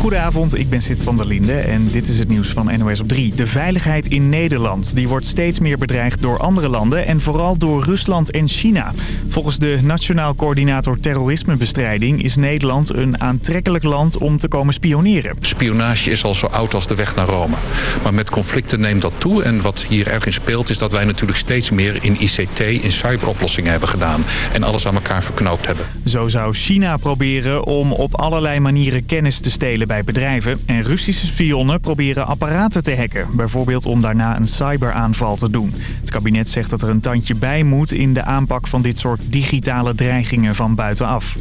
Goedenavond, ik ben Sid van der Linde en dit is het nieuws van NOS op 3. De veiligheid in Nederland die wordt steeds meer bedreigd door andere landen en vooral door Rusland en China. Volgens de Nationaal Coördinator Terrorismebestrijding is Nederland een aantrekkelijk land om te komen spioneren. Spionage is al zo oud als de weg naar Rome. Maar met conflicten neemt dat toe en wat hier erg in speelt is dat wij natuurlijk steeds meer in ICT, in cyberoplossingen hebben gedaan en alles aan elkaar verknoopt hebben. Zo zou China proberen om op allerlei manieren kennis te stelen bij bedrijven. En Russische spionnen proberen apparaten te hacken. Bijvoorbeeld om daarna een cyberaanval te doen. Het kabinet zegt dat er een tandje bij moet in de aanpak van dit soort digitale dreigingen van buitenaf.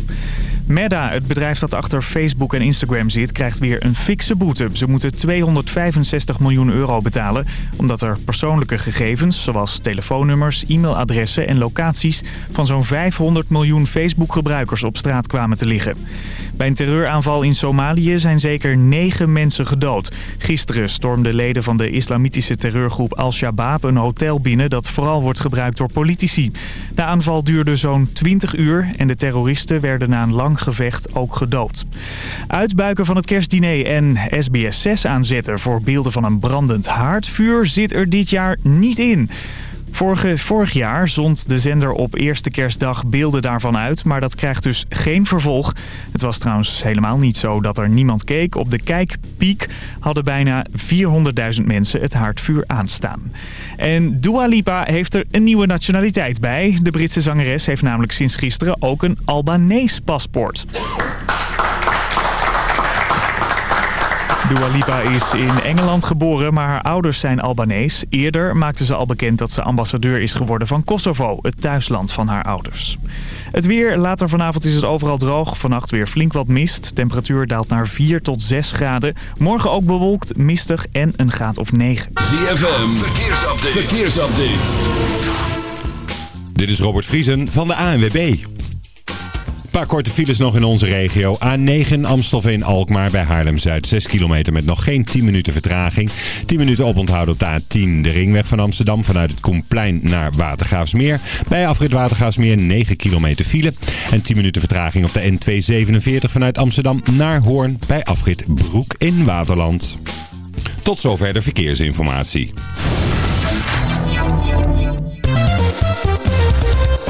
Meta, het bedrijf dat achter Facebook en Instagram zit, krijgt weer een fikse boete. Ze moeten 265 miljoen euro betalen, omdat er persoonlijke gegevens, zoals telefoonnummers, e-mailadressen en locaties, van zo'n 500 miljoen Facebook-gebruikers op straat kwamen te liggen. Bij een terreuraanval in Somalië zijn zeker negen mensen gedood. Gisteren stormden leden van de islamitische terreurgroep Al-Shabaab een hotel binnen dat vooral wordt gebruikt door politici. De aanval duurde zo'n 20 uur en de terroristen werden na een lang gevecht ook gedood. Uitbuiken van het kerstdiner en SBS 6 aanzetten voor beelden van een brandend haardvuur zit er dit jaar niet in. Vorige, vorig jaar zond de zender op eerste kerstdag beelden daarvan uit, maar dat krijgt dus geen vervolg. Het was trouwens helemaal niet zo dat er niemand keek. Op de kijkpiek hadden bijna 400.000 mensen het haardvuur aanstaan. En Dua Lipa heeft er een nieuwe nationaliteit bij. De Britse zangeres heeft namelijk sinds gisteren ook een Albanees paspoort. Dua Lipa is in Engeland geboren, maar haar ouders zijn Albanees. Eerder maakte ze al bekend dat ze ambassadeur is geworden van Kosovo, het thuisland van haar ouders. Het weer, later vanavond is het overal droog. Vannacht weer flink wat mist. Temperatuur daalt naar 4 tot 6 graden. Morgen ook bewolkt, mistig en een graad of 9. ZFM, verkeersupdate. verkeersupdate. Dit is Robert Vriesen van de ANWB. Een paar korte files nog in onze regio. A9 Amstelveen-Alkmaar bij Haarlem-Zuid. 6 kilometer met nog geen 10 minuten vertraging. 10 minuten oponthoud op de A10. De ringweg van Amsterdam vanuit het Koenplein naar Watergraafsmeer. Bij afrit Watergraafsmeer 9 kilometer file. En 10 minuten vertraging op de N247 vanuit Amsterdam naar Hoorn. Bij afrit Broek in Waterland. Tot zover de verkeersinformatie.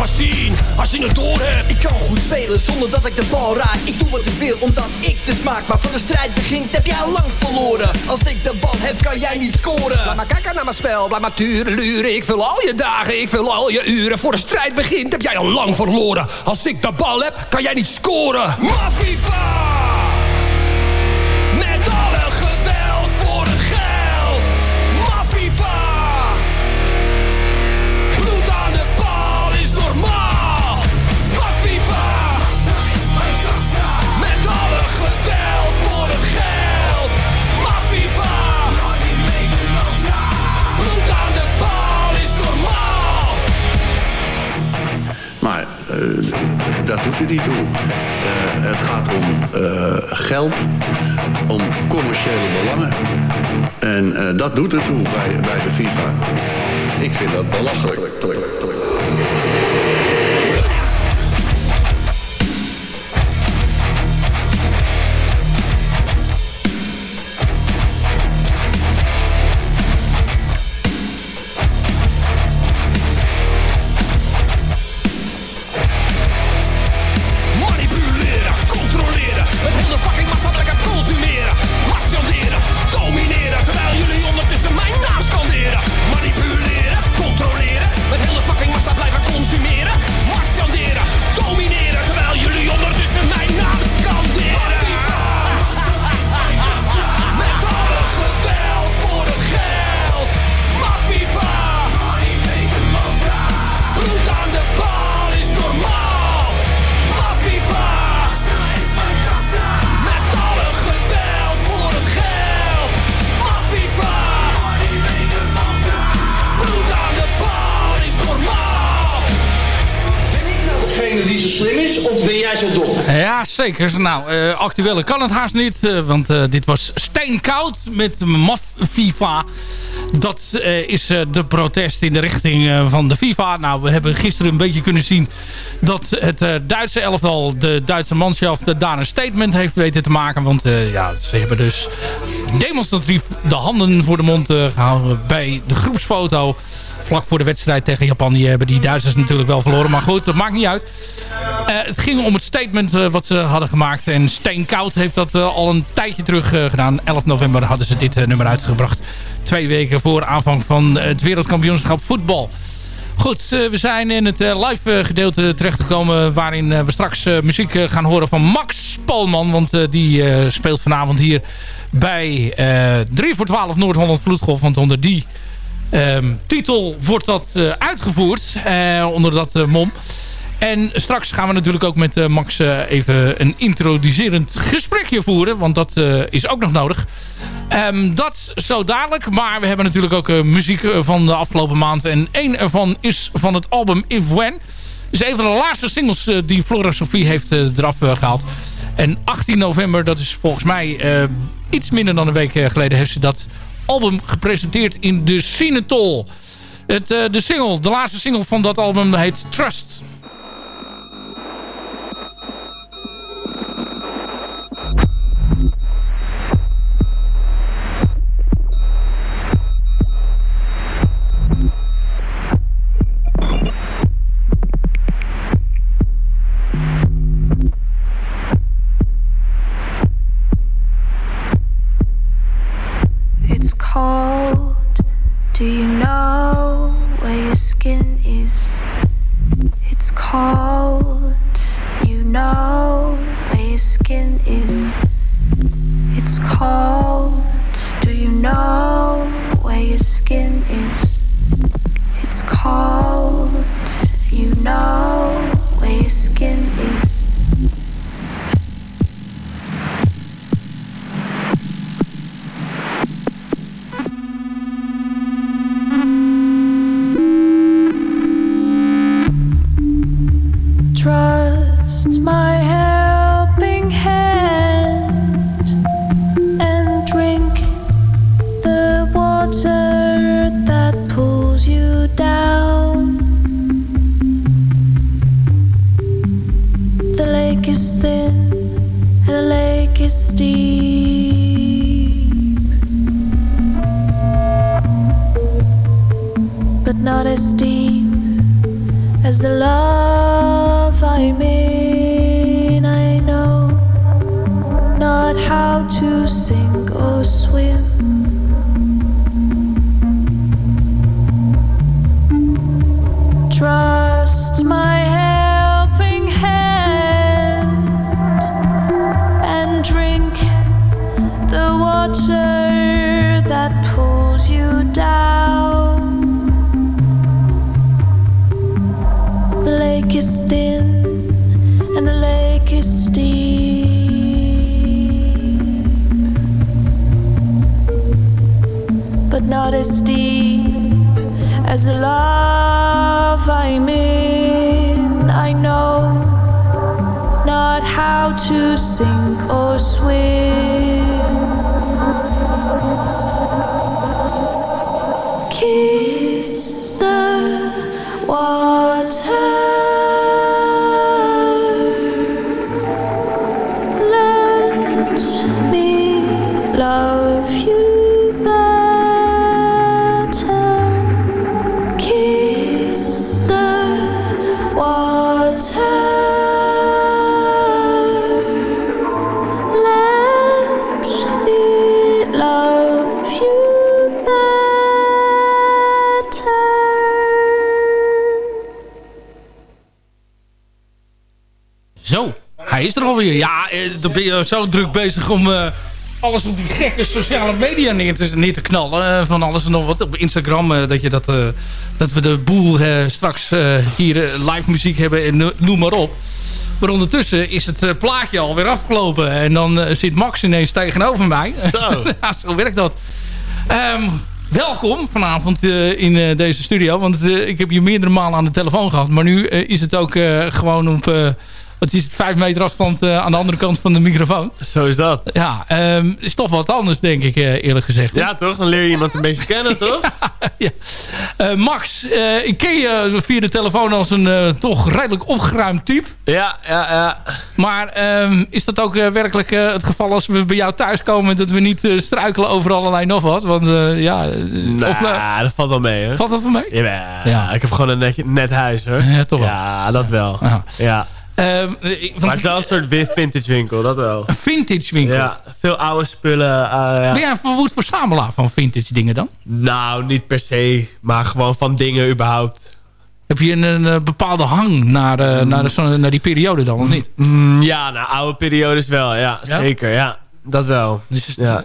pas zien als je het door hebt. Ik kan goed spelen zonder dat ik de bal raak. Ik doe wat ik wil omdat ik de smaak. Maar voor de strijd begint heb jij al lang verloren. Als ik de bal heb kan jij niet scoren. Laat maar kijken naar mijn spel, laat maar turen, luren. Ik vul al je dagen, ik vul al je uren. Voor de strijd begint heb jij al lang verloren. Als ik de bal heb kan jij niet scoren. Mafiva! Niet toe. Uh, het gaat om uh, geld, om commerciële belangen. En uh, dat doet er toe bij, bij de FIFA. Ik vind dat belachelijk. Zeker. Nou, uh, actuele kan het haast niet. Uh, want uh, dit was steenkoud met MAF FIFA. Dat is de protest in de richting van de FIFA. Nou, we hebben gisteren een beetje kunnen zien... dat het Duitse elftal, de Duitse manschaft... daar een statement heeft weten te maken. Want ja, ze hebben dus demonstratief de handen voor de mond gehouden... bij de groepsfoto vlak voor de wedstrijd tegen Japan. Die hebben die Duitsers natuurlijk wel verloren. Maar goed, dat maakt niet uit. Uh, het ging om het statement uh, wat ze hadden gemaakt. En Steenkoud heeft dat uh, al een tijdje terug gedaan. 11 november hadden ze dit nummer uitgebracht. Twee weken voor aanvang van het wereldkampioenschap voetbal. Goed, we zijn in het live gedeelte terechtgekomen... waarin we straks muziek gaan horen van Max Polman. Want die speelt vanavond hier bij 3 voor 12 Noord-Holland Vloedgolf. Want onder die um, titel wordt dat uh, uitgevoerd uh, onder dat uh, mom. En straks gaan we natuurlijk ook met Max even een introducerend gesprekje voeren. Want dat is ook nog nodig. Um, dat zo dadelijk. Maar we hebben natuurlijk ook muziek van de afgelopen maand. En één ervan is van het album If When. is een van de laatste singles die Flora Sophie heeft eraf gehaald. En 18 november, dat is volgens mij iets minder dan een week geleden... heeft ze dat album gepresenteerd in de Cinetol. Het, uh, de single, de laatste single van dat album heet Trust. Not as deep as the love I'm in. I know not how to sink or swim. Kiss the water. Alweer. Ja, eh, dan ben je zo druk bezig om eh, alles op die gekke sociale media neer te, neer te knallen. eh, van alles en nog wat. Op Instagram, dat, je dat, dat we de boel straks hier live muziek hebben en no- noem maar op. Maar ondertussen is het plaatje alweer afgelopen. En dan zit Max ineens tegenover mij. Zo. ja, zo werkt dat. Ehm, welkom vanavond in deze studio. Want ik heb je meerdere malen aan de telefoon gehad. Maar nu is het ook gewoon op... wat is het, vijf meter afstand eh, aan de andere kant van de microfoon. Zo is dat. Ja, ehm, is toch wat anders denk ik eh, eerlijk gezegd. Ja, toch? Dan leer je iemand een beetje kennen, toch? Eh, Max, ik ken je via de telefoon als een toch redelijk opgeruimd type. Ja, ja, ja. Maar ehm, is dat ook werkelijk het geval als we bij jou thuiskomen... dat we niet struikelen over allerlei nog wat? Want ja... Nou, dat valt wel mee, hoor. valt dat van mee? Jawel. Ja. Ik heb gewoon een net, net huis, hoor. Ja, toch wel. Ja, dat wel. Ja. Ja. Ehm, Maar het wel een soort vintage winkel, dat wel. Een vintage winkel? Ja, veel oude spullen. eh, ja. Ben jij een verwoed verzamelaar van vintage dingen dan? Nou, niet per se, maar gewoon van dingen überhaupt. Heb je een, een, eh, bepaalde hang naar, eh, naar, de, naar die periode dan, of niet? Mm, ja, nou, oude periodes wel, ja, Ja? zeker, ja. Dat wel. Dus, ja.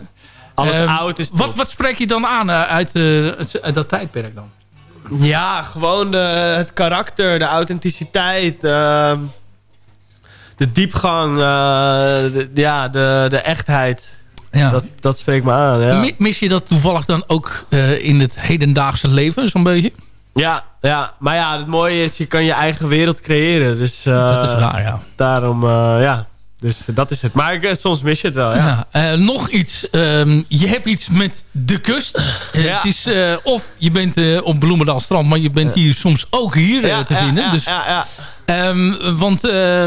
Alles Ehm, oud is wat, wat spreek je dan aan uit, uit- uit dat tijdperk dan? Ja, gewoon de, het karakter, de authenticiteit, ehm, de diepgang, eh, de, ja, de, de echtheid. Ja. Dat, dat spreekt me aan, ja. Mi- Mis je dat toevallig dan ook eh, in het hedendaagse leven, zo'n beetje? Ja, ja, maar ja, het mooie is, je kan je eigen wereld creëren. Dus, eh, Dat is waar, ja. Daarom, ja, dus dat is het. Maar ik, eh, soms mis je het wel, ja. Ja, eh, nog iets. ehm, je hebt iets met de kust. Eh, Ja. Het is, of je bent op Bloemendaal strand, maar je bent hier soms ook hier te vinden. ja, dus, ja, ja. ehm, want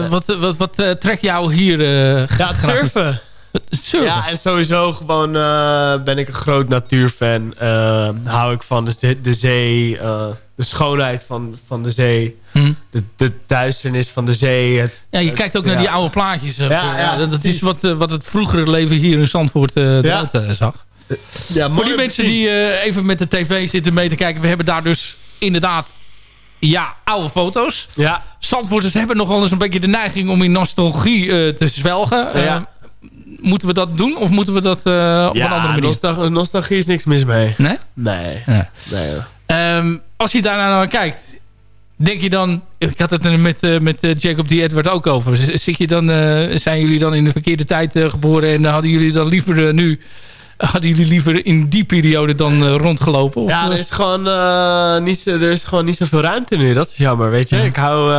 wat, wat, wat trekt jou hier Ja, graag- het surfen. Surfen? Ja, en sowieso gewoon ben ik een groot natuurfan. Eh, hou ik van de, de zee, de schoonheid van, van de zee, Hm. de, de duisternis van de zee. Het, Ja, je het- kijkt ook naar die oude plaatjes. Ja, ja, dat, dat is wat, eh, wat het vroegere leven hier in Zandvoort eh eruit eh, zag. Ja, Voor die mensen die even met de tv zitten mee te kijken. We hebben daar dus inderdaad ja, oude foto's. Ja. Zandvoorters hebben nogal eens een beetje de neiging om in nostalgie te zwelgen. Ja. moeten we dat doen of moeten we dat op een andere manier? nostalgie, nostalgie is niks mis mee. Nee? Nee. Ja. nee Ehm, als je daarnaar naar kijkt, denk je dan... Ik had het er met, eh, met eh, Jacob D. Edward ook over. Zit je dan, eh, zijn jullie dan in de verkeerde tijd geboren... en hadden jullie dan liever nu... Hadden jullie liever in die periode dan rondgelopen? Of, Ja, er is, gewoon, niet zo, er is gewoon niet zoveel ruimte nu. Dat is jammer, weet je. Ik, hou,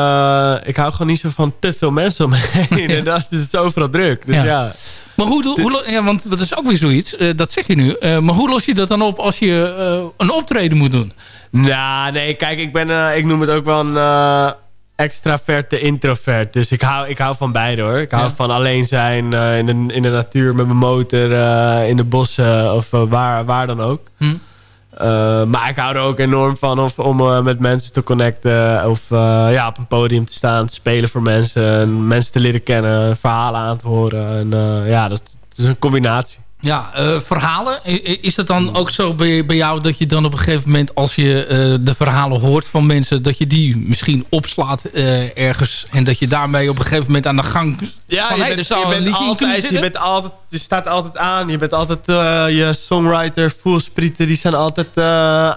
ik hou gewoon niet zo van te veel mensen om me heen. En dat is het is overal druk. Dus Ja. ja. Maar hoe, hoe, ja, want dat is ook weer zoiets, eh, dat zeg je nu. Eh, maar hoe los je dat dan op als je eh, een optreden moet doen? Nou, nee, kijk, ik, ben, ik noem het ook wel een extraverte introvert. Dus ik hou, ik hou van beide hoor. Ik hou Ja. van alleen zijn in, de, in de natuur met mijn motor, in de bossen of waar, waar dan ook. Hm. Eh, maar ik hou er ook enorm van of, om eh, met mensen te connecten. Of eh, ja, op een podium te staan, te spelen voor mensen. En mensen te leren kennen, verhalen aan te horen. En ja, dat, Dus een combinatie. Ja, eh, verhalen. Is dat dan ook zo bij, bij jou dat je dan op een gegeven moment... als je eh, de verhalen hoort van mensen... dat je die misschien opslaat eh, ergens... en dat je daarmee op een gegeven moment aan de gang... Ja, van, je, hey, bent, je, altijd, je, bent altijd, je staat altijd aan. Je bent altijd je songwriter, voelsprieten. Die zijn altijd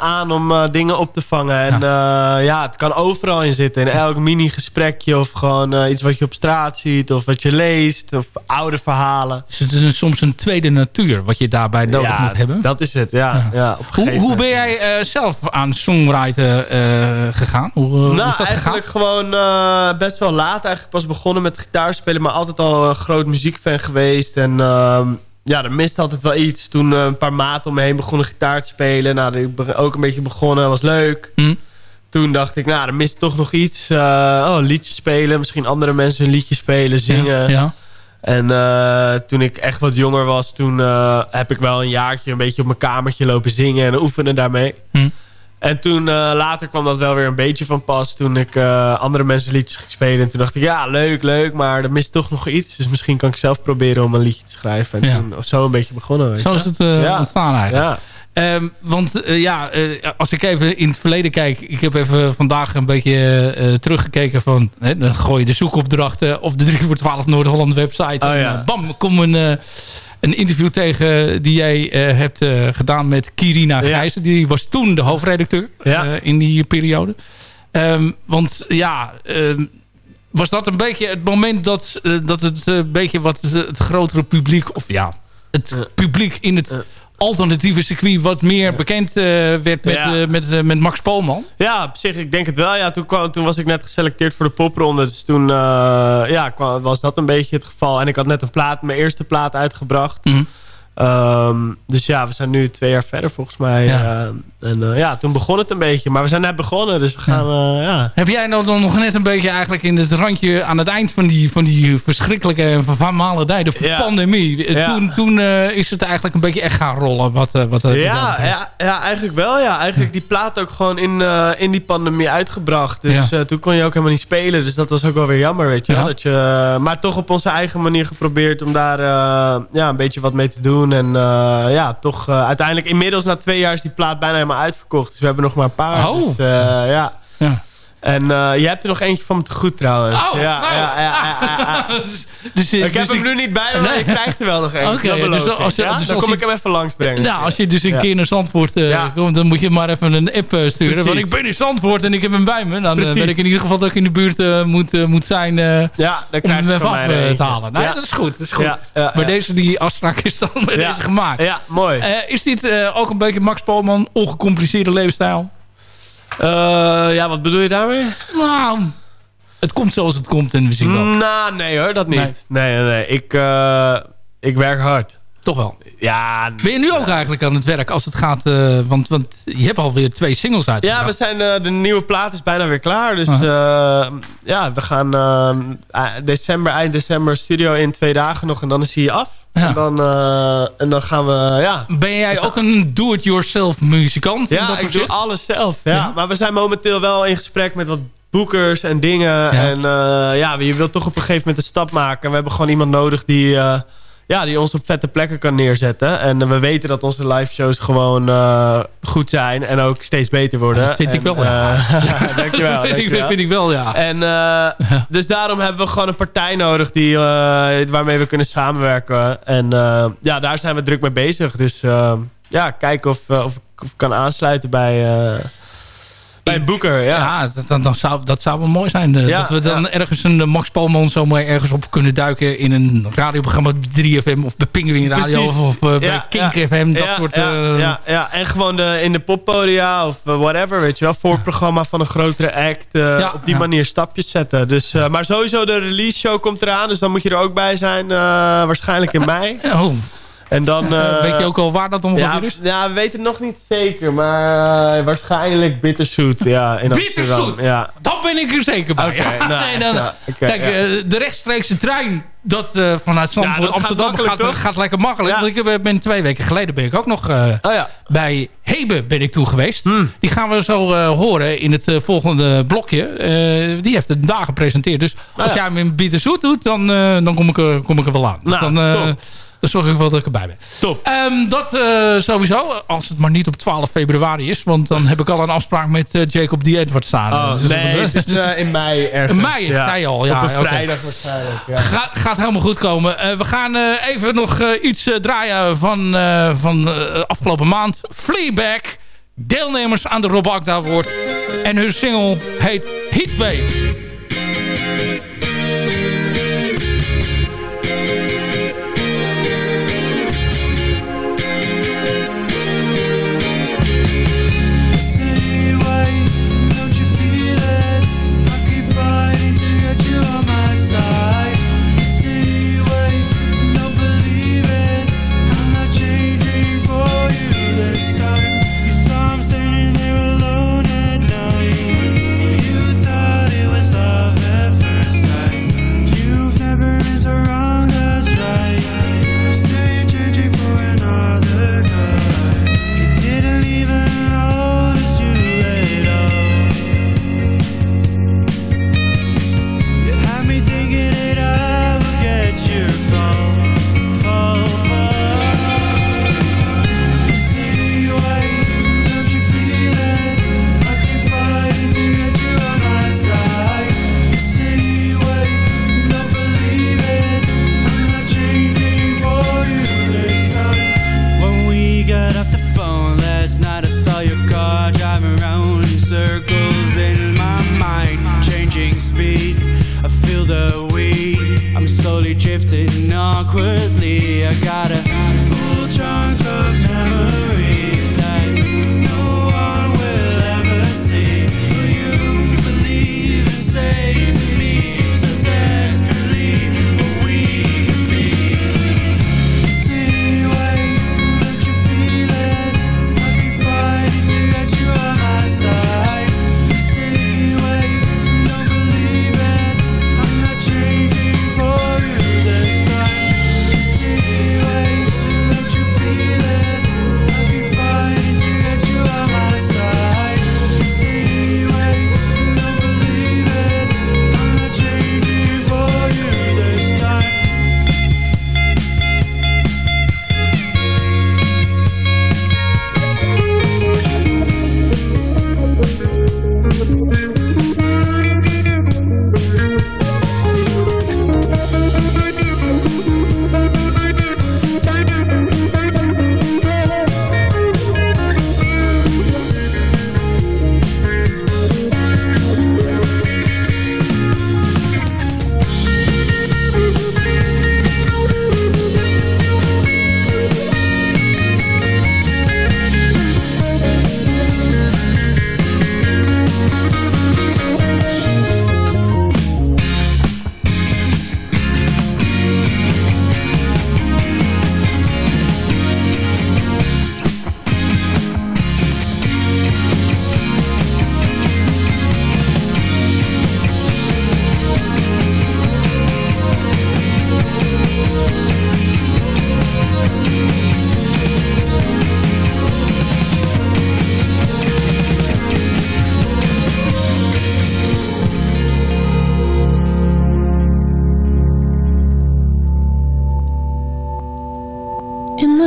aan om dingen op te vangen. En ja. ja, het kan overal in zitten. In elk mini-gesprekje of gewoon iets wat je op straat ziet. Of wat je leest. Of oude verhalen. Is het een- soms een tweede natuur wat je daarbij nodig Ja, moet hebben? dat is het. Ja, ja. Hoe, hoe ben jij eh, zelf aan songwriten eh, gegaan? Hoe, eh, hoe nou, is dat gegaan? eigenlijk gewoon best wel laat eigenlijk pas begonnen met gitaarspelen. Maar altijd al een groot muziekfan geweest. En ehm, ja, er miste altijd wel iets. Toen een paar maten om me heen begonnen gitaar te spelen. Nou, ik ben ook een beetje begonnen. was leuk. Hm. Toen dacht ik, nou, er mist toch nog iets. Oh, een liedje spelen. Misschien andere mensen een liedje spelen, zingen. Ja. En eh, toen ik echt wat jonger was, toen eh, heb ik wel een jaartje een beetje op mijn kamertje lopen zingen en oefenen daarmee. Hm. En toen eh, later kwam dat wel weer een beetje van pas. Toen ik andere mensen liedjes ging spelen. En toen dacht ik, ja, leuk, leuk. Maar er mist toch nog iets. Dus misschien kan ik zelf proberen om een liedje te schrijven. En Ja. toen zo een beetje begonnen. weet Zo is het Ja. ontstaan eigenlijk. Ja. Ehm, want eh, ja, eh, als ik even in het verleden kijk... Ik heb even vandaag een beetje eh, teruggekeken van... Hè, dan gooi je de zoekopdrachten op de 3 voor 12 Noord-Holland website. Oh, en ja. bam, kom een, een interview tegen die jij hebt gedaan met Kirina Grijzen. Die was toen de hoofdredacteur Ja. in die periode. Ehm, want ja... ehm, was dat een beetje het moment dat, dat het een beetje wat het, het grotere publiek... of ja, het publiek in het alternatieve circuit... wat meer bekend eh, werd met, Ja. eh, met, eh, met Max Polman? Ja, op zich, ik denk het wel. Ja, toen, kwam, toen was ik net geselecteerd voor de popronde. Dus toen ja, kwam, was dat een beetje het geval. En ik had net een plaat, mijn eerste plaat uitgebracht. Mhm. Ehm, dus ja, we zijn nu twee jaar verder volgens mij. Ja. Eh, en eh, ja, toen begon het een beetje. Maar we zijn net begonnen, dus we gaan... eh, ja. Heb jij nou dan nog net een beetje eigenlijk in het randje... aan het eind van die, van die verschrikkelijke en vermalen tijden van de Ja. pandemie... Ja. toen, toen is het eigenlijk een beetje echt gaan rollen? Wat, wat, Ja, ja, ja, eigenlijk wel. Ja. Eigenlijk die plaat ook gewoon in, in die pandemie uitgebracht. Dus Ja. toen kon je ook helemaal niet spelen. Dus dat was ook wel weer jammer, weet je wel. Ja. Dat je, maar toch op onze eigen manier geprobeerd om daar ja, een beetje wat mee te doen. En eh, ja, toch eh, uiteindelijk inmiddels na twee jaar is die plaat bijna helemaal uitverkocht. Dus we hebben nog maar een paar. Oh. Dus, eh, ja. Ja. En eh, je hebt er nog eentje van me te goed trouwens. Oh, ja, nou. ja, ja, ja, ja, ja. dus, dus, Ik heb dus hem nu niet bij me, maar Nee. je krijgt er wel nog één. Oké, dus ik, als je- ja? dus Dan als kom je- ik hem even langsbrengen. Nou, als je dus een Ja. keer naar Zandvoort eh, Ja. komt... dan moet je maar even een app eh, sturen. Precies. Want ik ben in Zandvoort en ik heb hem bij me. Dan eh, Precies. weet ik in ieder geval dat ik in de buurt eh, moet, eh, moet zijn... eh, Ja, dan om krijg hem je even van af eh, te halen. Nou, Ja. dat is goed. Dat is goed. Ja, ja, maar ja. deze die afspraak is dan bij Ja. deze gemaakt. Ja, mooi. Eh, is dit eh, ook een beetje Max Polman ongecompliceerde levensstijl? Eh, ja, wat bedoel je daarmee? Nou, het komt zoals het komt en we zien wel. Nou, nee hoor, dat niet. Nee. Nee, nee, nee. Ik, eh, ik werk hard. Toch wel. Ja, Ben je nu ook eigenlijk aan het werk als het gaat... eh, want, want je hebt alweer twee singles uit. ja we zijn, de nieuwe plaat is bijna weer klaar. Dus ja, we gaan december, eind december studio in twee dagen nog. En dan is hij af. Ja. En, dan, eh, en dan gaan we, ja... Ben jij ook een do-it-yourself muzikant? Ja, dat ik doe alles zelf. Ja. Ja. Maar we zijn momenteel wel in gesprek met wat boekers en dingen. En eh, ja, je wilt toch op een gegeven moment een stap maken. En we hebben gewoon iemand nodig die, eh, ja, die ons op vette plekken kan neerzetten. En we weten dat onze live shows gewoon eh, goed zijn. En ook steeds beter worden. Dat vind ik wel, ja. eh, dankjewel. dat vind, ik, dankjewel. vind ik wel, ja. En eh, dus daarom hebben we gewoon een partij nodig die, waarmee we kunnen samenwerken. En ja, daar zijn we druk mee bezig. Dus ja, kijken of, of, ik- of ik kan aansluiten bij, bij een boeker. Ja. Ja, dat, dan, dan zou, dat zou wel mooi zijn. eh, Ja, dat we dan ja. ergens een eh, Max Palman zomaar ergens op kunnen duiken... in een radioprogramma op 3FM of bij Penguin Radio... Precies. of eh, bij Kink ja. FM, dat ja, soort... ja, ja, ja, en gewoon de, in de poppodia of whatever, weet je wel. Voorprogramma van een grotere act. Ja, op die manier stapjes zetten. Dus, maar sowieso de release show komt eraan. Dus dan moet je er ook bij zijn. waarschijnlijk in mei. oh, En dan... eh, eh, weet je ook al waar dat ongeveer ja, is? ja, we weten het nog niet zeker. Maar waarschijnlijk Bitterzoet. Ja, in Amsterdam. Bitterzoet? Ja. Dan ben ik er zeker bij. Oké, Ja, nou, nee, dan, kijk, ja. eh, de rechtstreekse trein... dat eh, vanuit Zandvoort dat gaat Amsterdam gaat, gaat lekker makkelijk. Ja. Want ik ben twee weken geleden ben ik ook nog... eh, Oh ja. bij Hebe ben ik toe geweest. Hmm. Die gaan we zo eh, horen in het volgende blokje. Eh, die heeft het daar gepresenteerd. Dus als Oh ja. jij hem in Bitterzoet doet, dan, eh, dan kom, ik er, kom ik er wel aan. Dus dan zorg ik wel dat ik erbij ben. Top. Ehm, dat eh, sowieso. Als het maar niet op 12 februari is. Want dan heb ik al een afspraak met eh, Jacob D. Edward staan. Oh, dus nee, is eh, in mei ergens. In mei, ja. Al. Ja, op een vrijdag waarschijnlijk. Ja. Gaat helemaal goed komen. we gaan even nog iets draaien van, van afgelopen maand. Fleabag. Deelnemers aan de Rob Akda En hun single heet Heatwave. drifting awkwardly. I got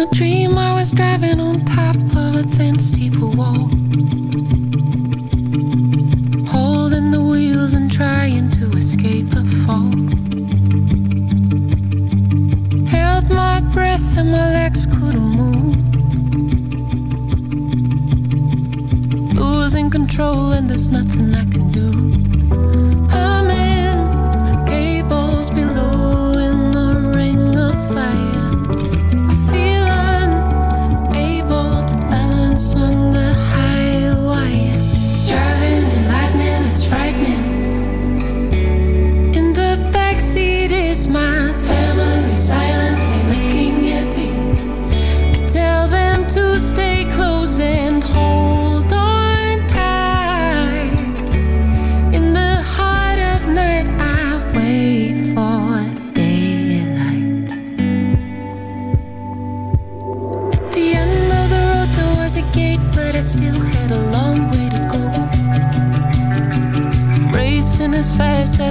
a dream I was driving on top of a thin steeple wall. Holding the wheels and trying to escape a fall. Held my breath and my legs couldn't move. Losing control and there's nothing I can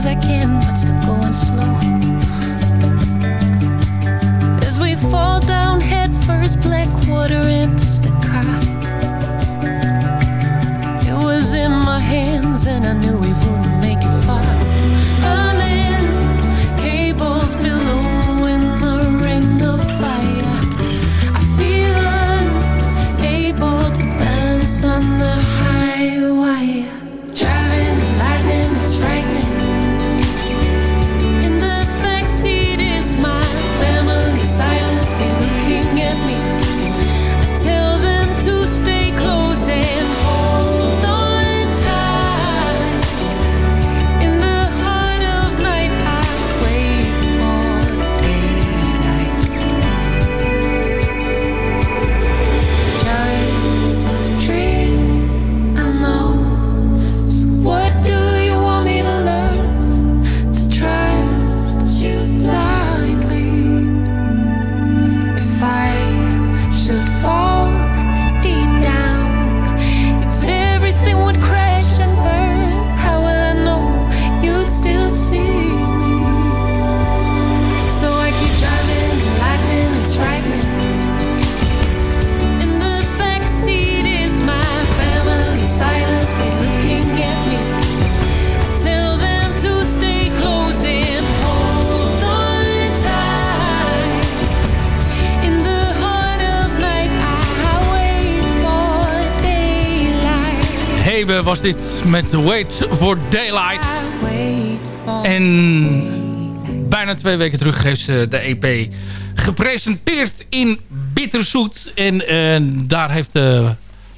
as I can, but still going slow. As we fall down head first, black water met Wait for Daylight. En bijna twee weken terug heeft ze de EP gepresenteerd in Bitterzoet. En eh, daar heeft eh,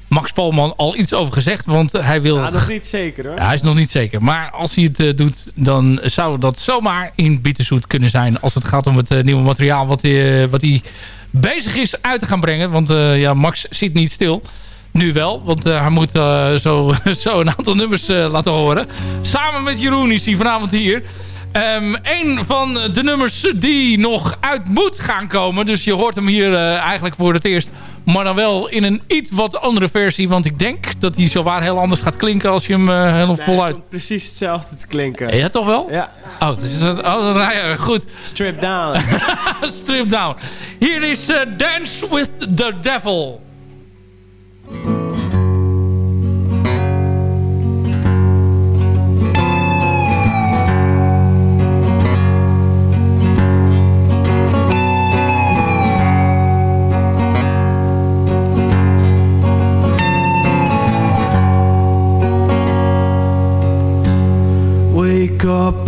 Max Polman al iets over gezegd. Want hij wil... Ja, nog niet zeker hoor. Ja, hij is nog niet zeker. Maar als hij het eh, doet, dan zou dat zomaar in Bitterzoet kunnen zijn. Als het gaat om het nieuwe materiaal wat, hij wat hij bezig is uit te gaan brengen. Want ja, Max zit niet stil. Nu wel, want eh, hij moet eh, zo, zo een aantal nummers eh, laten horen. Samen met Jeroen is hij vanavond hier. Ehm een van de nummers die nog uit moet gaan komen. Dus je hoort hem hier eigenlijk voor het eerst. Maar dan wel in een iets wat andere versie. Want ik denk dat hij zowaar heel anders gaat klinken als je hem helemaal Nee, voluit... het precies hetzelfde te klinken. Ja, toch wel? Ja. Oh, dus, oh ja, goed. Strip down. Strip down. Hier is Dance with the Devil. Wake up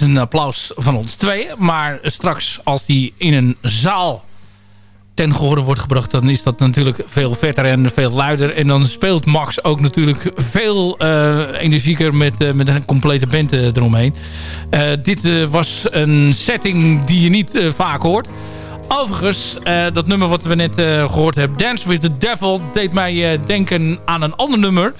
is een applaus van ons twee. Maar straks als die in een zaal ten gehore wordt gebracht... dan is dat natuurlijk veel vetter en veel luider. En dan speelt Max ook natuurlijk veel eh, energieker... Met, eh, met een complete band eh, eromheen. Dit was een setting die je niet vaak hoort. Overigens, dat nummer wat we net eh, gehoord hebben... Dance with the Devil deed mij denken aan een ander nummer...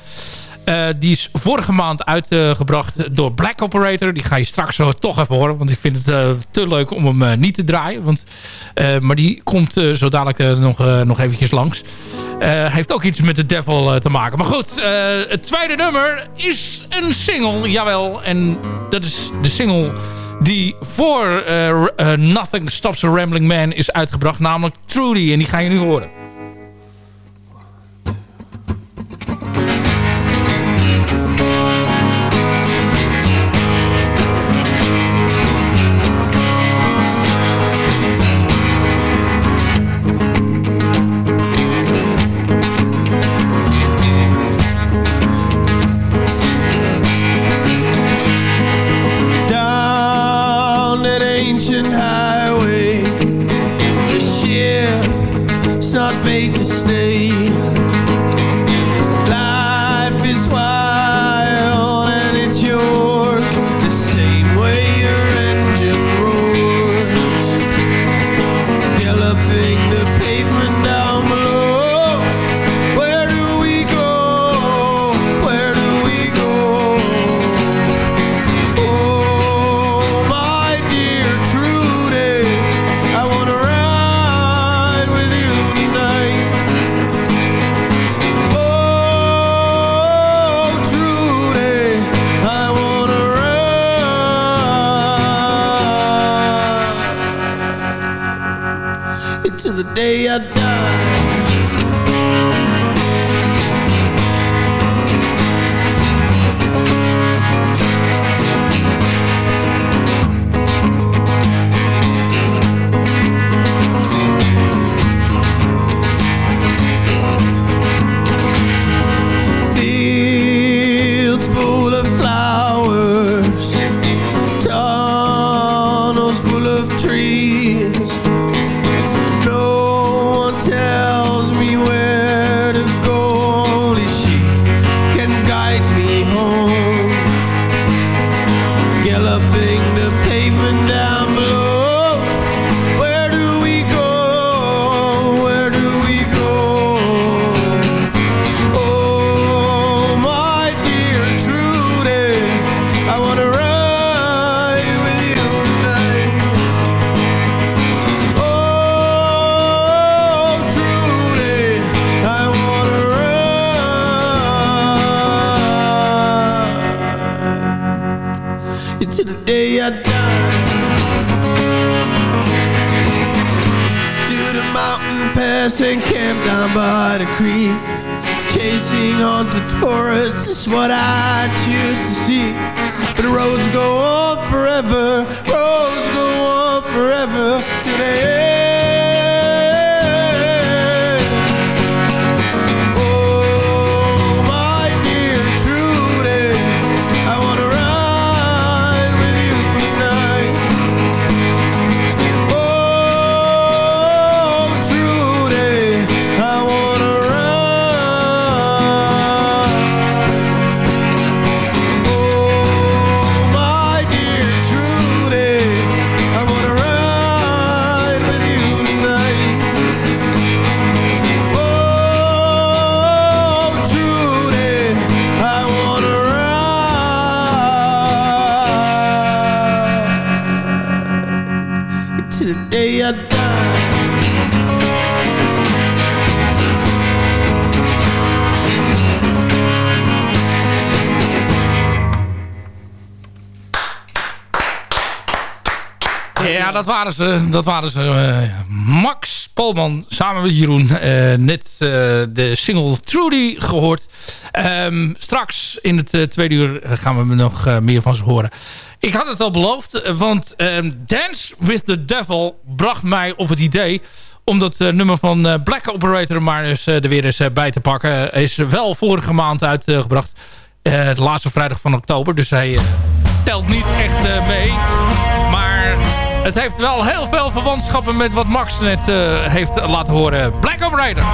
Eh, die is vorige maand uitgebracht door Black Operator. Die ga je straks zo toch even horen. Want ik vind het eh, te leuk om hem eh, niet te draaien. Want, maar die komt zo dadelijk nog, nog eventjes langs. Heeft ook iets met de devil te maken. Maar goed, het tweede nummer is een single. Jawel, en dat is de single die voor Nothing Stops a Rambling Man is uitgebracht. Namelijk Trudy. En die ga je nu horen. Day I die. Dat waren ze. Dat waren ze. eh, Max Polman samen met Jeroen. eh, net eh, de single Trudy gehoord. Ehm, straks in het tweede uur gaan we nog meer van ze horen. Ik had het al beloofd, want ehm, Dance with the Devil bracht mij op het idee om dat nummer van Black Operator maar eens er weer eens bij te pakken. Is wel vorige maand uitgebracht. de laatste vrijdag van oktober. Dus hij telt niet echt mee. Maar het heeft wel heel veel verwantschappen met wat Max net eh, heeft laten horen. Black Operator.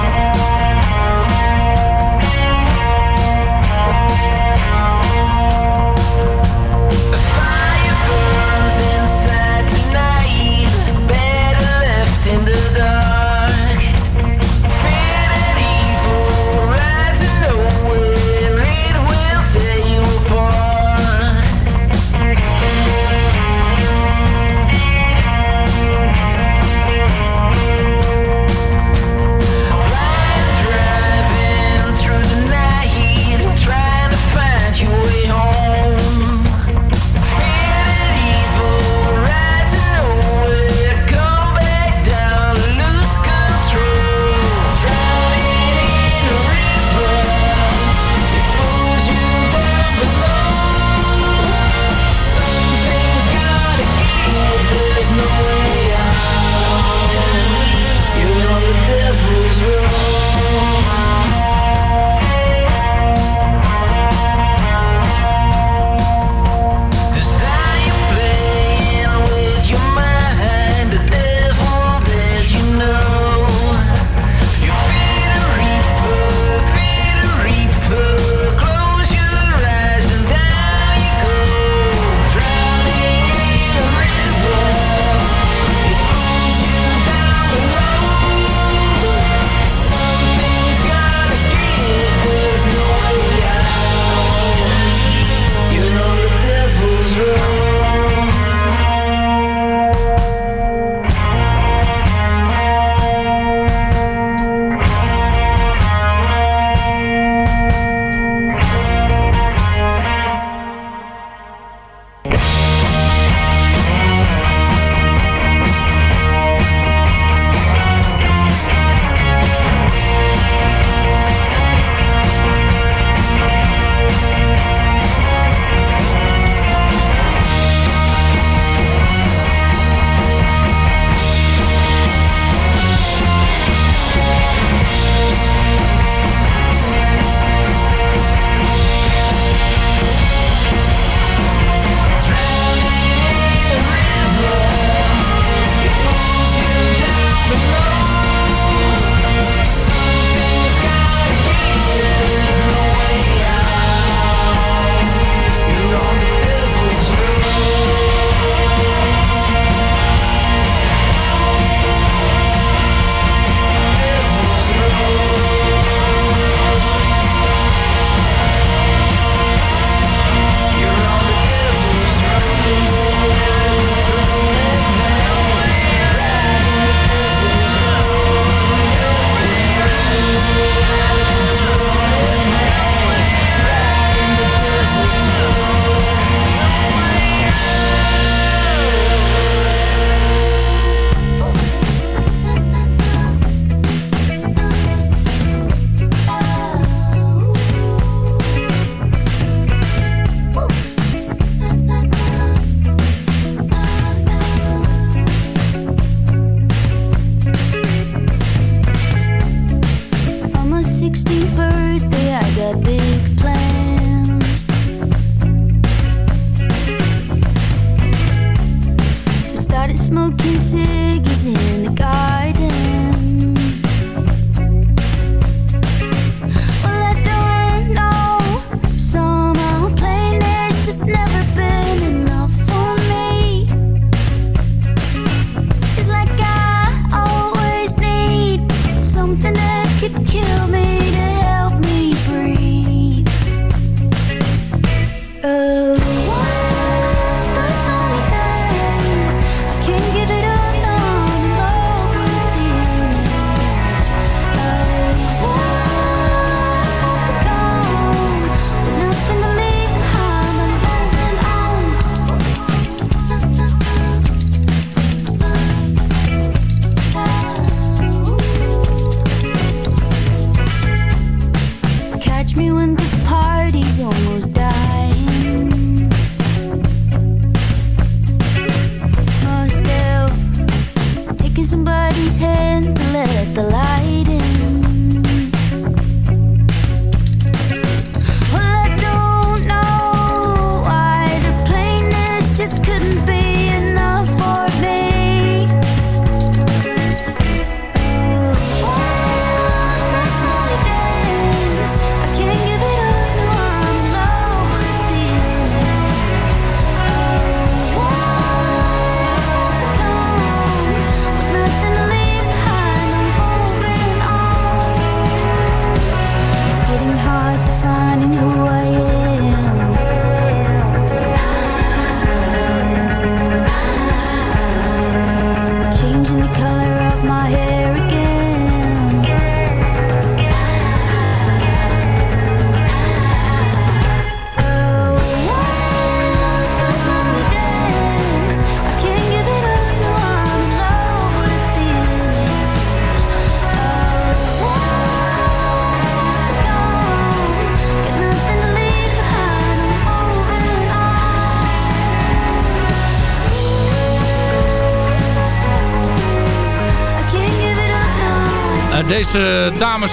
Deze dames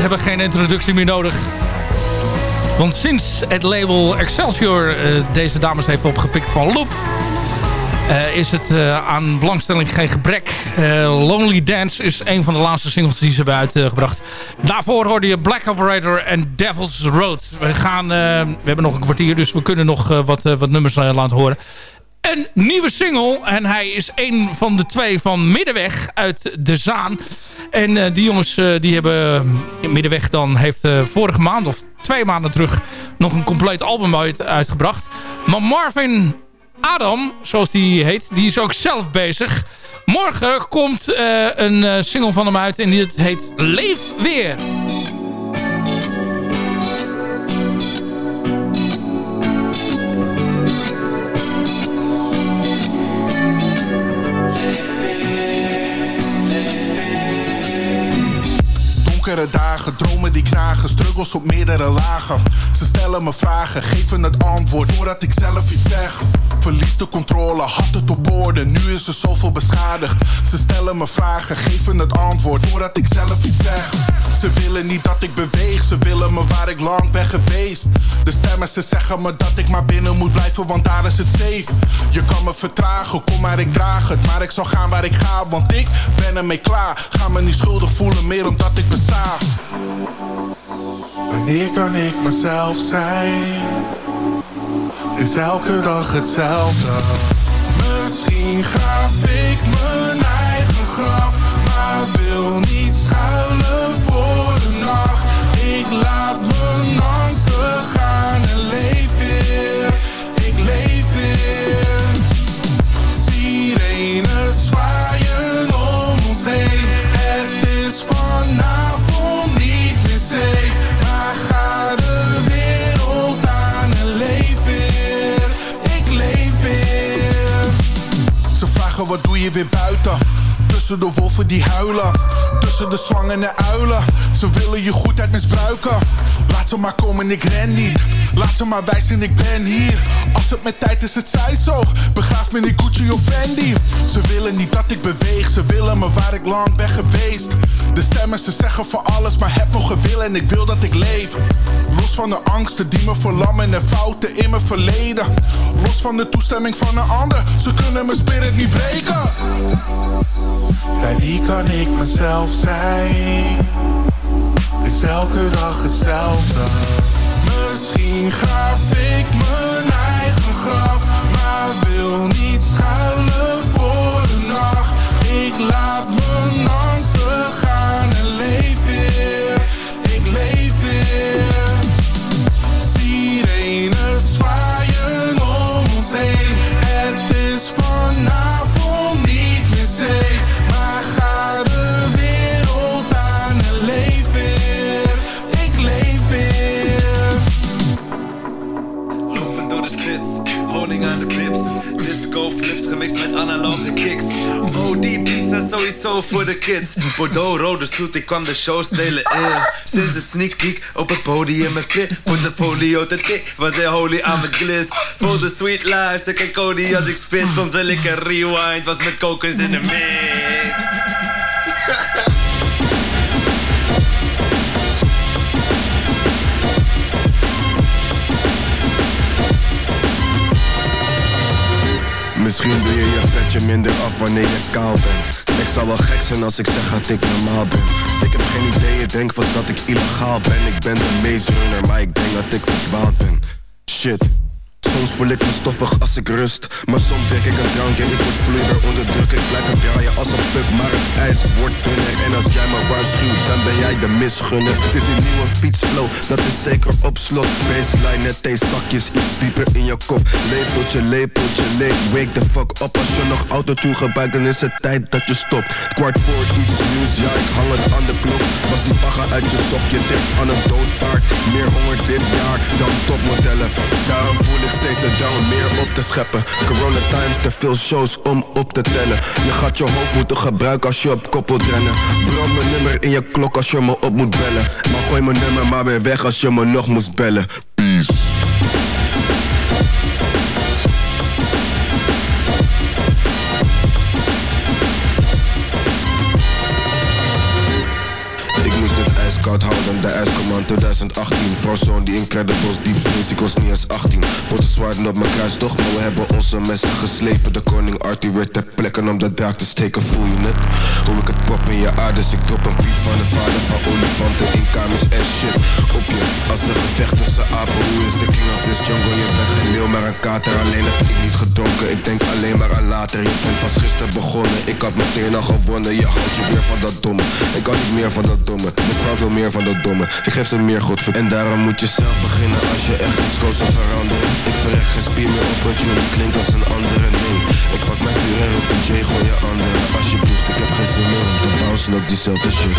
hebben geen introductie meer nodig. Want sinds het label Excelsior eh, deze dames heeft opgepikt van Loop... eh, is het eh, aan belangstelling geen gebrek. Lonely Dance is een van de laatste singles die ze hebben uitgebracht. Daarvoor hoorde je Black Operator en Devil's Road. We, gaan, we hebben nog een kwartier, dus we kunnen nog wat, wat nummers laten horen. Een nieuwe single. En hij is een van de twee van Middenweg uit De Zaan. En eh, die jongens eh, die hebben... Middenweg dan heeft eh, vorige maand of twee maanden terug... nog een compleet album uit, uitgebracht. Maar Marvin Adam, zoals die heet, die is ook zelf bezig. Morgen komt eh, een eh, single van hem uit en die heet Leef Weer. Donkere dagen, dromen die knagen, struggles op meerdere lagen. Ze stellen me vragen, geven het antwoord voordat ik zelf iets zeg. Verlies de controle, had het op orde, nu is er zoveel beschadigd. Ze stellen me vragen, geven het antwoord voordat ik zelf iets zeg. Ze willen niet dat ik beweeg, ze willen me waar ik lang ben geweest. De stemmen, ze zeggen me dat ik maar binnen moet blijven, want daar is het safe. Je kan me vertragen, kom maar ik draag het. Maar ik zal gaan waar ik ga, want ik ben ermee klaar. Ga me niet schuldig voelen meer omdat ik besta. Wanneer kan ik mezelf zijn? Het is elke dag hetzelfde. Misschien graaf ik mijn eigen graf, maar wil niet schuilen voor de nacht. Ik laat mijn Wat doe je weer buiten? Tussen de wolven die huilen. Tussen de slangen en uilen. Ze willen je goedheid misbruiken. Laat ze maar komen, ik ren niet. Laat ze maar wijzen, ik ben hier. Als het met tijd is, het zij zo. Begraaf me in Gucci of Fendi. Ze willen niet dat ik beweeg. Ze willen me waar ik lang ben geweest. De stemmen, ze zeggen voor alles, maar heb nog een wil en ik wil dat ik leef. Los van de angsten die me verlammen en fouten in mijn verleden. Los van de toestemming van een ander. Ze kunnen mijn spirit niet breken. Bij wie kan ik mezelf zijn? Het is elke dag hetzelfde. Misschien graaf ik mijn eigen graf, maar wil niet schuilen voor de nacht. Ik laat mijn met analoge kicks. Beats zijn sowieso voor de kids. Bordeaux, rode zoet, ik kwam de show stelen. Eh. Sinds de sneak peek op het podium met fit. Portfolio te tik, was hij holy aan mijn gliss. Voor de sweet life, zeg ik Cody als ik spit. Soms wil ik een rewind, was met kokers in de mix. Misschien doe je je petje minder af wanneer je kaal bent. Ik zou wel gek zijn als ik zeg dat ik normaal ben. Ik heb geen idee, ik denk vast dat ik illegaal ben. Ik ben de meest maar ik denk dat ik verdwaald ben. Shit Soms voel ik me stoffig als ik rust. Maar soms drink ik een drank en ik word vloeibaar onder druk. Ik blijf draaien als een puk, maar het ijs wordt dunner. En als jij me waarschuwt, dan ben jij de misgunner. Het is een nieuwe fietsflow, dat is zeker op slot. Baseline, net deze zakjes, iets dieper in je kop. Lepeltje, lepeltje, leep, wake the fuck up. Als je nog autotune gebruikt, dan is het tijd dat je stopt. Kwart voor iets nieuws, ja ik hang het aan de klok. Was die bagger uit je sok, je aan een doodpaard. Meer honger dit jaar dan topmodellen. Daarom voel ik steeds de drang meer op te scheppen. Corona times, te veel shows om op te tellen. Je gaat je hoofd moeten gebruiken als je op kop wilt rennen. Brand mijn nummer in je klok als je me op moet bellen. Maar gooi mijn nummer maar weer weg als je me nog moest bellen. Peace. Ik moest het ijskoud houden, de ijskommand 2018 Voor zo'n die Incredibles Deep Space, ik was niet eens 18 Potten zwaarden op mijn kruis toch, maar we hebben onze messen geslepen. De koning Arthur werd ter plekke om de draak te steken, voel je het? Hoe ik het pop in je aardes, ik drop een beat van de vader van olifanten in kamers en shit. Op je, als een gevecht tussen apen, hoe is de king of this jungle? Je bent geen leeuw, maar een kater, alleen heb ik niet gedronken. Ik denk alleen maar aan later, je bent pas gisteren begonnen. Ik had meteen al gewonnen, je houdt je weer van dat domme. Ik kan niet meer van dat domme, de crowd wil meer van dat domme. Je geeft ze meer goed En daarom moet je zelf beginnen als je echt iets groots wil veranderen. Ik verrek geen spier meer op het jullie klinkt als een andere Nee, ik pak mijn vuur en roep DJ, gooi je andere. Alsjeblieft, ik heb geen zin meer om te bouncen op diezelfde shit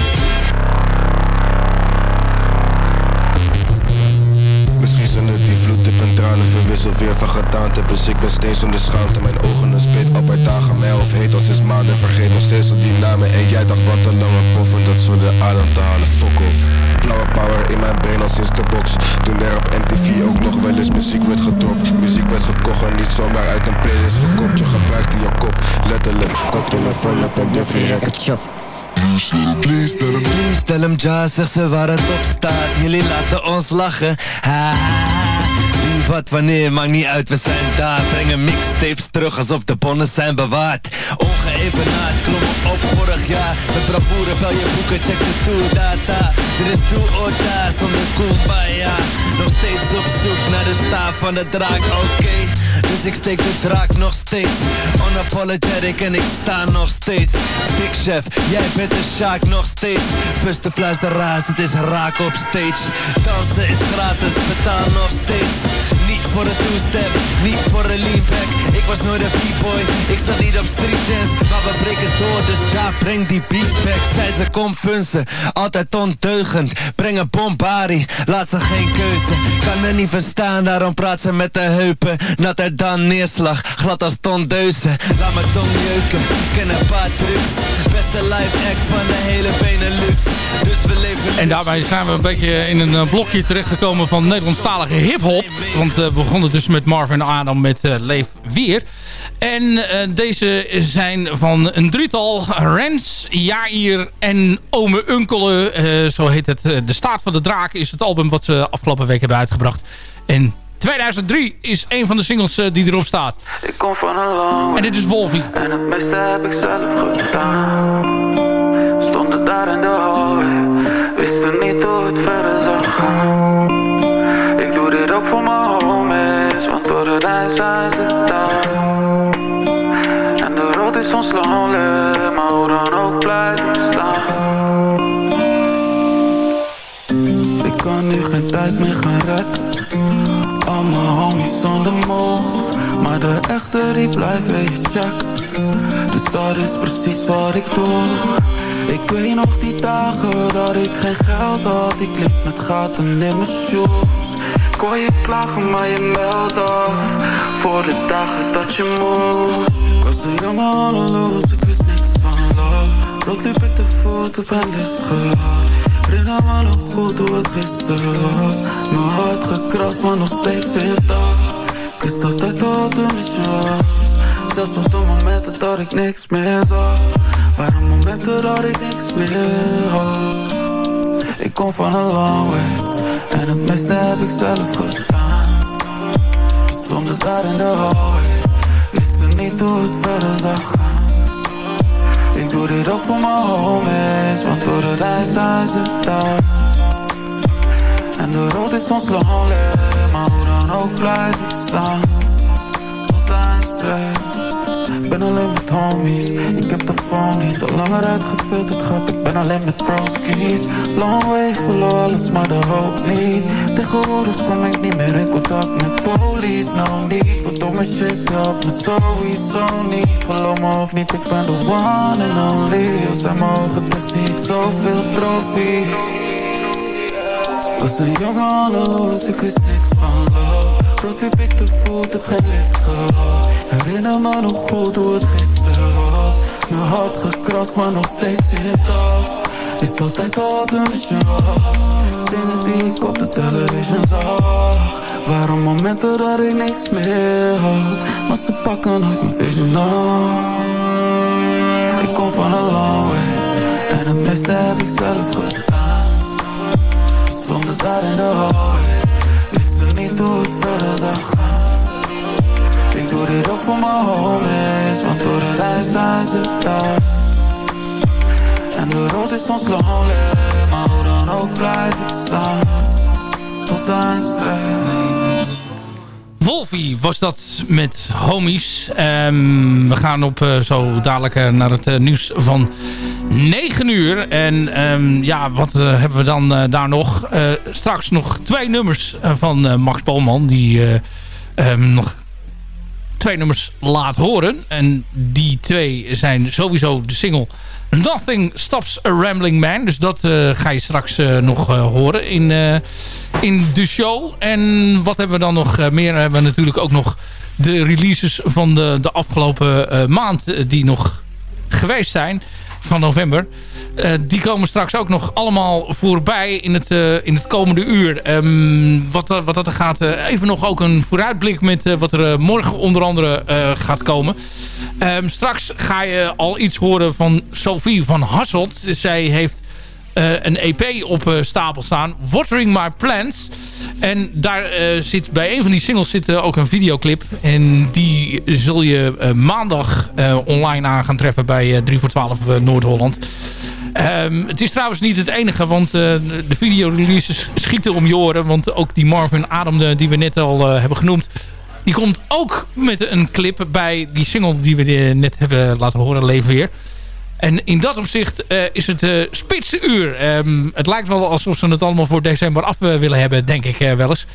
Misschien zijn het die vloedtip en tranen verwisseld weer van gedaante Dus ik ben steeds onder schaamte Mijn ogen een spit op bij dagen Mij of heet als is maanden Vergeet nog steeds al die namen En jij dacht wat een lange poffen Dat zonder adem te halen Fuck off Flower power in mijn brain al sinds de box Toen er op MTV ook nog wel eens muziek werd gedropt Muziek werd gekocht en niet zomaar uit een playlist gekopt Je gebruikte je kop Letterlijk Koptelefoon op en durf je record shop Please tell hem Please ja, zeg ze waar het op staat Jullie laten ons lachen ha. Wat, wanneer, maakt niet uit, we zijn daar. Brengen mixtapes terug alsof de bonnen zijn bewaard. Ongeëvenaard, klommen op vorig jaar. Met bravoure, bel je boeken, check de tour-data Er is do or die, zonder kumbaya. Nog steeds op zoek naar de staaf van de draak, oké Dus ik steek de draak nog steeds. Unapologetic en ik sta nog steeds. Big Chef, jij bent de Sjaak nog steeds. Fuste fluisteraars, het is raak op stage. Dansen is gratis, betaal nog steeds voor een two-step, niet voor een leanback Ik was nooit een b-boy, ik zat niet op street dance. Maar we breken door, dus ja, breng die beat back. Zij ze kom funsen, altijd ondeugend. Breng een bombari, laat ze geen keuze. Kan er niet verstaan, daarom praat ze met de heupen. Natter dan neerslag, glad als tondeuzen Laat mijn tong jeuken, ken een paar trucs. Beste live act van de hele Benelux. Dus we leven En daarbij zijn we een beetje in een eh, blokje terechtgekomen van Nederlandstalige hip-hop. Want eh, begonnen dus met Marvin Adam met eh, Leef Weer. En eh, deze zijn van een drietal. Rens, Jair en Ome Unkele. Eh, zo heet het. De Staat van de Draak is het album wat ze afgelopen week hebben uitgebracht. En 2003 is een van de singles die erop staat. Ik kom van een lang En dit is Wolfie. En het meeste heb ik zelf gedaan Stonden daar in de hallway Wisten niet hoe het verder zou gaan Ik doe dit ook voor mijn Want door de reis zijn ze daar En de rood is ons lonely Maar hoe dan ook blijf ik staan. Ik kan nu geen tijd meer gaan rekken. Al mijn homies zonder move Maar de echte die blijft weer checken. Dus dat is precies wat ik doe. Ik weet nog die dagen dat ik geen geld had. Ik liep met gaten in mijn shoes Ik hoor je klagen maar je meldt af. Voor de dagen dat je moet. Ik was zo jong halleloos, ik wist niks van love. Rood liep ik te voet op en licht gehad Herinner me nog goed hoe het gisteren was. Mijn hart gekrast, maar nog steeds weer dag. Ik wist altijd wat een was. Zelfs op de momenten dat ik niks meer zag. Waren momenten dat ik niks meer had. Ik kom van een long way En het meeste heb ik zelf gedaan We stonden daar in de hallway. Wisten niet hoe het verder zou gaan. Ik doe dit ook voor mijn homies Want door de reis zijn ze daar En de rood is soms lonely Maar hoe dan ook blijf staan ben alleen met homies, ik heb de phone niet Zo langer uitgefilterd grap, ik ben alleen met broskies. Long way, verloor alles, maar de hoop niet. Tegenwoordig kom ik niet meer in contact met police. No need voor domme shit, help me sowieso niet. Geloof me of niet, ik ben de one and only. Als zijn mijn ogen dicht zie ik zoveel trofies. Was een jongen halleloos, ik wist niks van love Brood heb ik te voet, heb geen licht gehad? Herinner me nog goed hoe het gisteren was. Mijn hart gekrast, maar nog steeds in dag Is altijd wat een mission was Dingen die ik op de television zag. Waren momenten dat ik niks meer had. Maar ze pakken nooit mijn vision af. Ik kom van een long way. En het meeste heb ik zelf gedaan. We stonden daar in de hallway niet hoe het verder zou gaan Ik doe dit ook voor mijn homies Want door de reis zijn ze daar En de rood is soms lonely Maar hoe dan ook blijf ik staan. Tot aan strijd Wolfie was dat met homies. Ehm, we gaan op eh, zo dadelijk eh, naar het eh, nieuws van 9 uur. En ehm, ja, wat hebben we dan daar nog? Straks nog twee nummers van Max Polman. Die eh, ehm, nog twee nummers laat horen. En die twee zijn sowieso de single Nothing Stops a Rambling Man. Dus dat eh, ga je straks eh, nog eh, horen in, in de show. En wat hebben we dan nog meer? We hebben natuurlijk ook nog de releases van de, de afgelopen maand die nog geweest zijn van november. Eh, die komen straks ook nog allemaal voorbij in het, eh, in het komende uur. Ehm, wat, eh, wat dat er gaat, even nog ook een vooruitblik met wat er morgen onder andere gaat komen. Ehm, straks ga je al iets horen van Sophie van Hasselt. Zij heeft een EP op eh, stapel staan. Watering My Plants. En daar eh, zit bij een van die singles zit eh, ook een videoclip. En die zul je eh, maandag eh, online aan gaan treffen bij eh, 3 voor 12 eh, Noord-Holland. Ehm, het is trouwens niet het enige, want eh, de videoreleases schieten om je oren. Want ook die Marvin Adam eh, die we net al eh, hebben genoemd... die komt ook met een clip bij die single die we eh, net hebben laten horen, Leven Weer. En in dat opzicht eh, is het uh, spitse uur. Ehm, het lijkt wel alsof ze het allemaal voor december af eh, willen hebben, denk ik wel eens.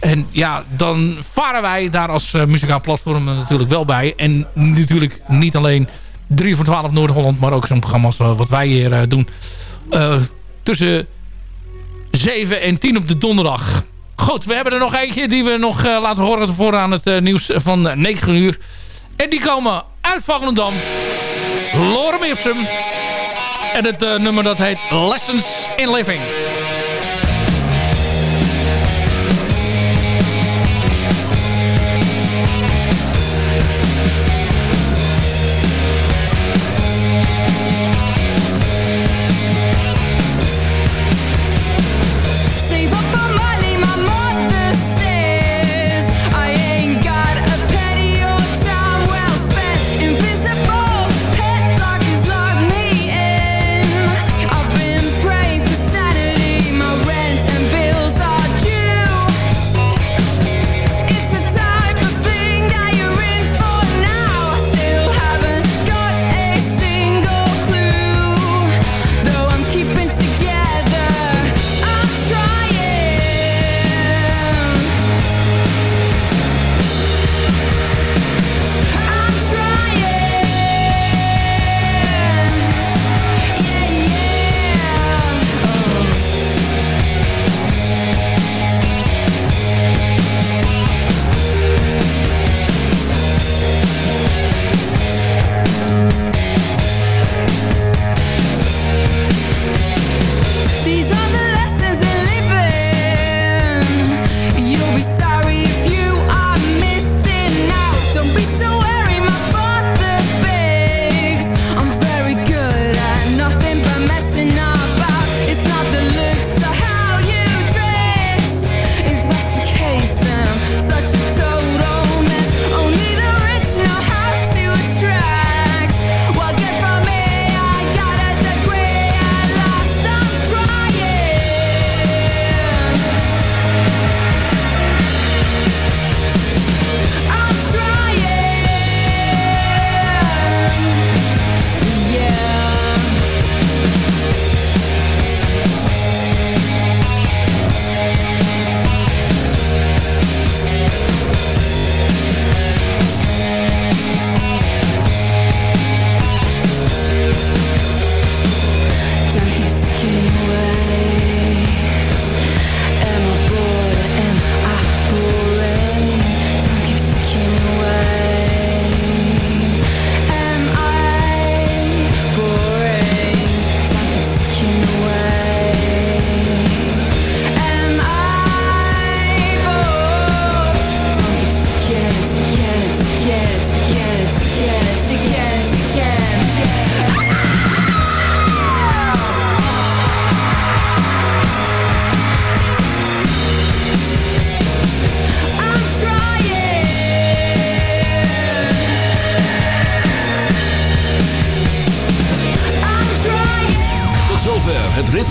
En ja, dan varen wij daar als muzikaal platform natuurlijk wel bij. En natuurlijk niet alleen 3 voor 12 Noord-Holland, maar ook zo'n programma als wat wij hier doen. Tussen 7 en 10 op de donderdag. Goed, we hebben er nog eentje die we nog laten horen voor aan het nieuws van 9 uur. En die komen uit Volendam. Lorem Ipsum. En het uh, nummer dat heet Lessons in Living.